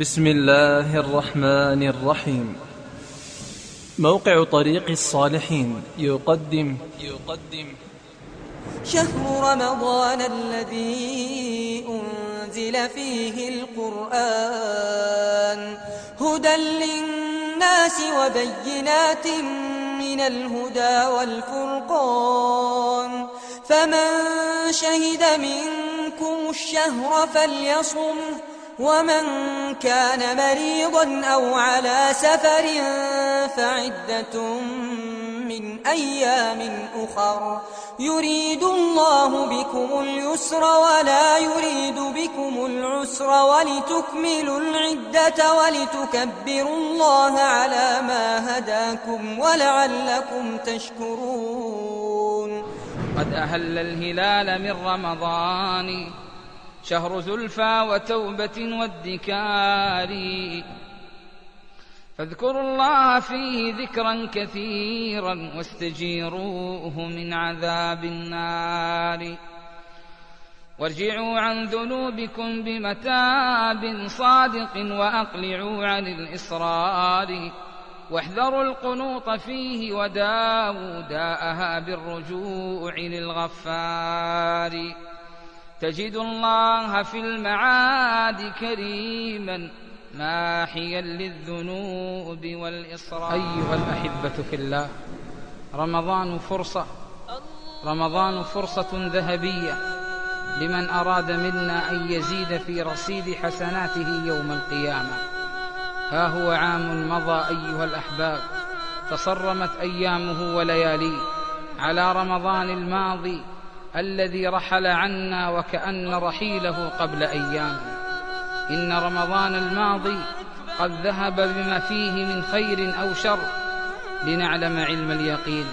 بسم الله الرحمن الرحيم. موقع طريق الصالحين يقدم. يقدم. شهر رمضان الذي أنزل فيه القرآن. هدى للناس وبينات من الهدى والفرقان. فمن شهد منكم الشهر فليصم ومن كان مريضا أو على سفر فعدة من أيام أخر. يريد الله بكم اليسر ولا يريد بكم العسر ولتكملوا العدة ولتكبروا الله على ما هداكم ولعلكم تشكرون. قد أهل الهلال من رمضان شهر زلفى وتوبة وادكار فاذكروا الله فيه ذكرا كثيرا واستجيروه من عذاب النار. وارجعوا عن ذنوبكم بمتاب صادق وأقلعوا عن الإصرار واحذروا القنوط فيه وداووا داءها بالرجوع للغفار. تجد الله في المعاد كريما ماحيا للذنوب والإصرار أيها الأحبة في الله رمضان فرصة رمضان فرصة ذهبية لمن أراد منا أن يزيد في رصيد حسناته يوم القيامة. ها هو عام مضى أيها الأحباب تصرمت أيامه ولياليه. على رمضان الماضي الذي رحل عنا وكأن رحيله قبل أيام. إن رمضان الماضي قد ذهب بما فيه من خير أو شر. لنعلم علم اليقين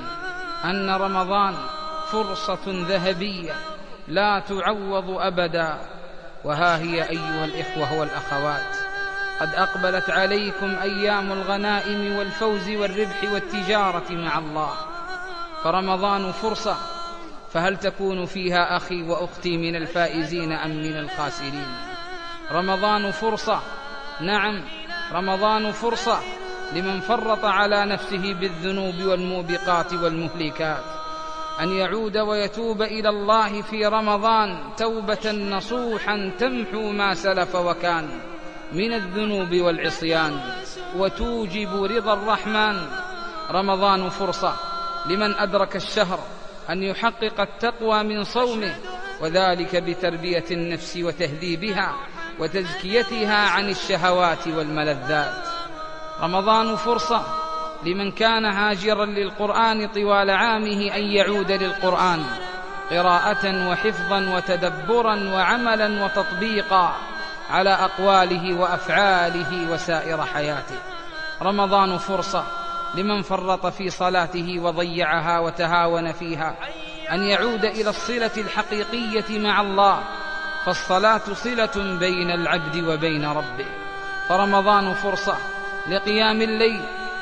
أن رمضان فرصة ذهبية لا تعوض أبدا. وها هي أيها الإخوة والأخوات قد أقبلت عليكم أيام الغنائم والفوز والربح والتجارة مع الله. فرمضان فرصة فهل تكون فيها أخي وأختي من الفائزين أم من الخاسرين؟ رمضان فرصة. نعم رمضان فرصة لمن فرط على نفسه بالذنوب والموبقات والمهلكات. أن يعود ويتوب إلى الله في رمضان توبة نصوحا تمحو ما سلف وكان من الذنوب والعصيان. وتوجب رضا الرحمن. رمضان فرصة لمن أدرك الشهر أن يحقق التقوى من صومه وذلك بتربية النفس وتهذيبها وتزكيتها عن الشهوات والملذات. رمضان فرصة لمن كان هاجرا للقرآن طوال عامه أن يعود للقرآن قراءة وحفظا وتدبرا وعملا وتطبيقا على أقواله وأفعاله وسائر حياته. رمضان فرصة لمن فرط في صلاته وضيعها وتهاون فيها أن يعود إلى الصلة الحقيقية مع الله. فالصلاة صلة بين العبد وبين ربه. فرمضان فرصة لقيام الليل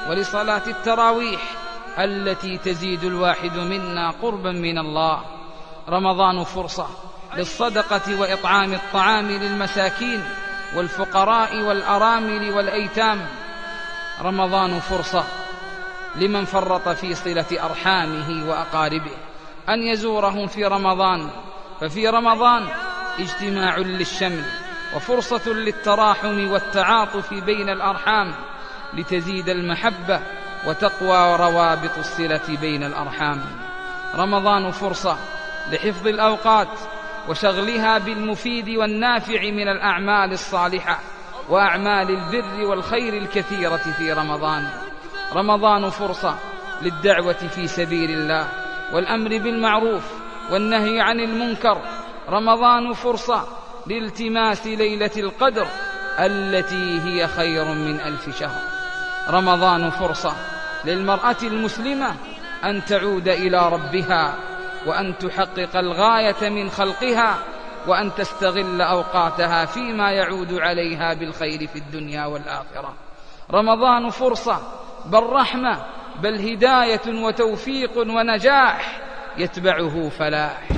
ولصلاة التراويح التي تزيد الواحد منا قربا من الله. رمضان فرصة للصدقة وإطعام الطعام للمساكين والفقراء والأرامل والأيتام. رمضان فرصة لمن فرط في صلة أرحامه وأقاربه. أن يزورهم في رمضان. ففي رمضان اجتماع للشمل وفرصة للتراحم والتعاطف بين الأرحام لتزيد المحبة وتقوى روابط الصلة بين الأرحام. رمضان فرصة لحفظ الأوقات وشغلها بالمفيد والنافع من الأعمال الصالحة وأعمال البر والخير الكثيرة في رمضان. رمضان فرصة للدعوة في سبيل الله والأمر بالمعروف والنهي عن المنكر. رمضان فرصة لالتماس ليلة القدر التي هي خير من ألف شهر. رمضان فرصة للمرأة المسلمة أن تعود إلى ربها وأن تحقق الغاية من خلقها وأن تستغل أوقاتها فيما يعود عليها بالخير في الدنيا والآخرة. رمضان فرصة بل رحمة بل هداية وتوفيق ونجاح يتبعه فلاح.